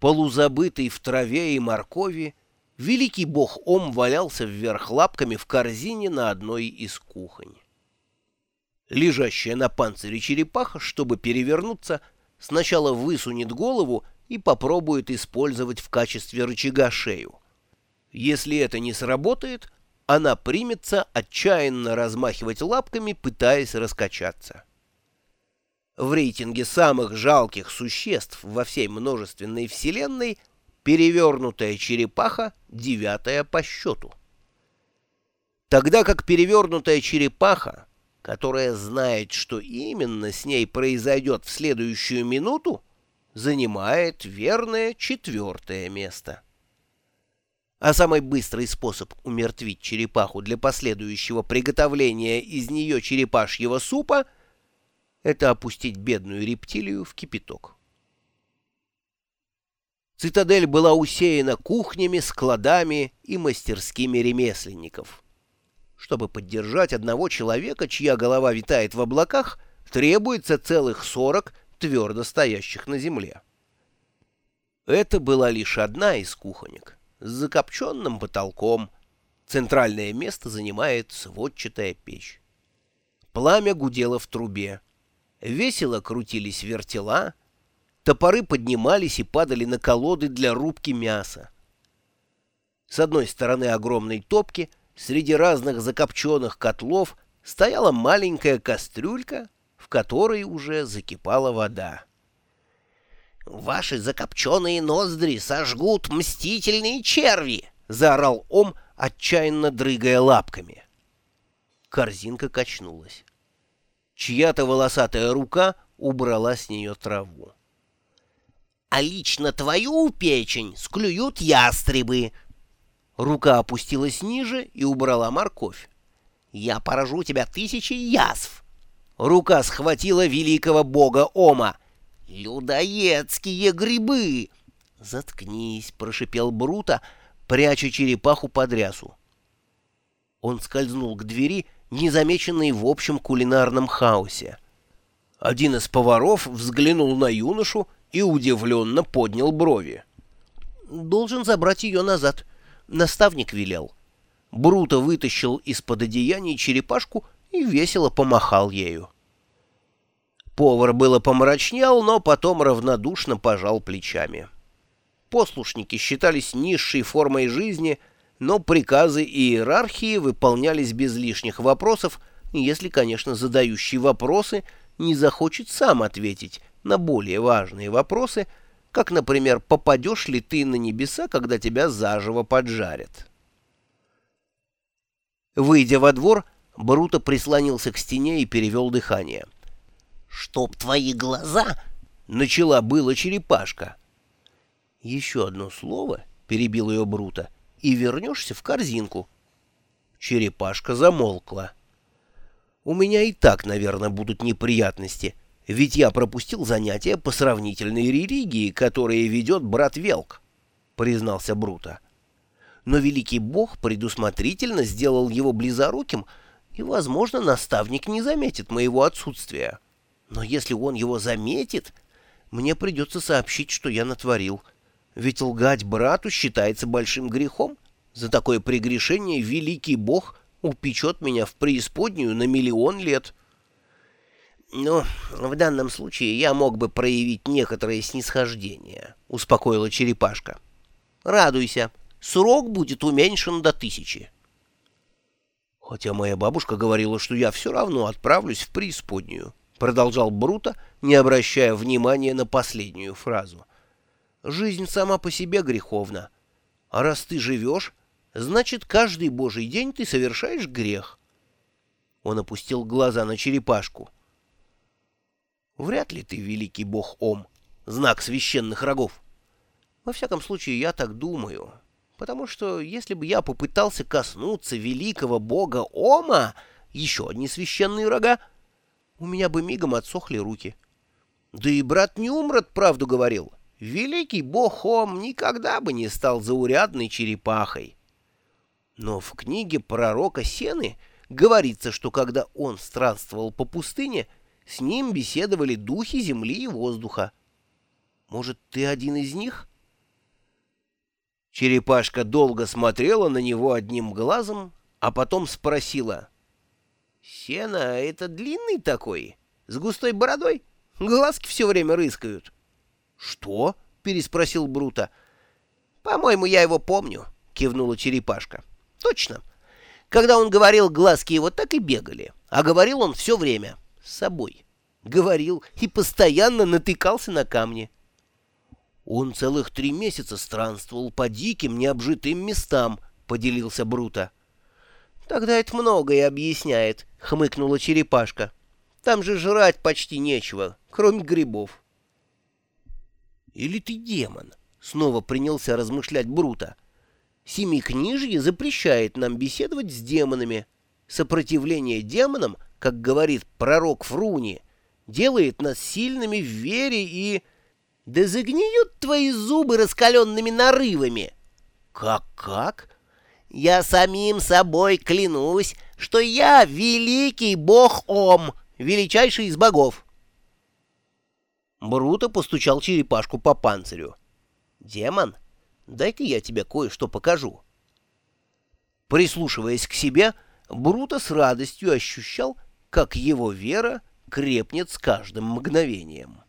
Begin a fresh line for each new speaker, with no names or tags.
Полузабытый в траве и моркови, великий бог Ом валялся вверх лапками в корзине на одной из кухонь. Лежащая на панцире черепаха, чтобы перевернуться, сначала высунет голову и попробует использовать в качестве рычага шею. Если это не сработает, она примется отчаянно размахивать лапками, пытаясь раскачаться. В рейтинге самых жалких существ во всей множественной вселенной перевернутая черепаха девятая по счету. Тогда как перевернутая черепаха, которая знает, что именно с ней произойдет в следующую минуту, занимает верное четвертое место. А самый быстрый способ умертвить черепаху для последующего приготовления из нее черепашьего супа — это опустить бедную рептилию в кипяток. Цитадель была усеяна кухнями, складами и мастерскими ремесленников. Чтобы поддержать одного человека, чья голова витает в облаках, требуется целых сорок твердо стоящих на земле. Это была лишь одна из кухонек с закопченным потолком. Центральное место занимает сводчатая печь. Пламя гудело в трубе. Весело крутились вертела. Топоры поднимались и падали на колоды для рубки мяса. С одной стороны огромной топки, среди разных закопченных котлов, стояла маленькая кастрюлька, в которой уже закипала вода. «Ваши закопченные ноздри сожгут мстительные черви!» — заорал Ом, отчаянно дрыгая лапками. Корзинка качнулась. Чья-то волосатая рука убрала с нее траву. «А лично твою печень склюют ястребы!» Рука опустилась ниже и убрала морковь. «Я поражу тебя тысячи язв!» Рука схватила великого бога Ома — «Людоедские грибы!» «Заткнись!» — прошипел Брута, пряча черепаху под рясу. Он скользнул к двери, незамеченный в общем кулинарном хаосе. Один из поваров взглянул на юношу и удивленно поднял брови. «Должен забрать ее назад. Наставник велел». Бруто вытащил из-под одеяния черепашку и весело помахал ею. Повар было помрачнел, но потом равнодушно пожал плечами. Послушники считались низшей формой жизни, но приказы и иерархии выполнялись без лишних вопросов, если, конечно, задающий вопросы не захочет сам ответить на более важные вопросы, как, например, попадешь ли ты на небеса, когда тебя заживо поджарят. Выйдя во двор, Бруто прислонился к стене и перевел дыхание — «Чтоб твои глаза!» — начала было черепашка. «Еще одно слово», — перебил ее Брута, — «и вернешься в корзинку». Черепашка замолкла. «У меня и так, наверное, будут неприятности, ведь я пропустил занятия по сравнительной религии, которые ведет брат Велк», — признался Брута. «Но великий бог предусмотрительно сделал его близоруким, и, возможно, наставник не заметит моего отсутствия». Но если он его заметит, мне придется сообщить, что я натворил. Ведь лгать брату считается большим грехом. За такое прегрешение великий бог упечет меня в преисподнюю на миллион лет. «Ну, в данном случае я мог бы проявить некоторое снисхождение», — успокоила черепашка. «Радуйся, срок будет уменьшен до тысячи». Хотя моя бабушка говорила, что я все равно отправлюсь в преисподнюю. — продолжал Бруто, не обращая внимания на последнюю фразу. «Жизнь сама по себе греховна. А раз ты живешь, значит, каждый божий день ты совершаешь грех». Он опустил глаза на черепашку. «Вряд ли ты великий бог Ом, знак священных рогов. Во всяком случае, я так думаю, потому что если бы я попытался коснуться великого бога Ома, еще одни священные рога, — у меня бы мигом отсохли руки. Да и брат не умрет, правду говорил. Великий бог Ом никогда бы не стал заурядной черепахой. Но в книге пророка Сены говорится, что когда он странствовал по пустыне, с ним беседовали духи земли и воздуха. Может, ты один из них? Черепашка долго смотрела на него одним глазом, а потом спросила. «Сено — это длинный такой, с густой бородой? Глазки все время рыскают». «Что?» — переспросил Брута. «По-моему, я его помню», — кивнула черепашка. «Точно. Когда он говорил, глазки его так и бегали, а говорил он все время с собой. Говорил и постоянно натыкался на камни». «Он целых три месяца странствовал по диким, необжитым местам», — поделился Брута. «Тогда это многое объясняет», — хмыкнула черепашка. «Там же жрать почти нечего, кроме грибов». «Или ты демон?» — снова принялся размышлять Брута. «Семикнижье запрещает нам беседовать с демонами. Сопротивление демонам, как говорит пророк Фруни, делает нас сильными в вере и...» Да загниют твои зубы раскаленными нарывами. Как-как? Я самим собой клянусь, что я великий бог Ом, величайший из богов. Бруто постучал черепашку по панцирю. «Демон, дай-ка я тебе кое-что покажу». Прислушиваясь к себе, Бруто с радостью ощущал, как его вера крепнет с каждым мгновением.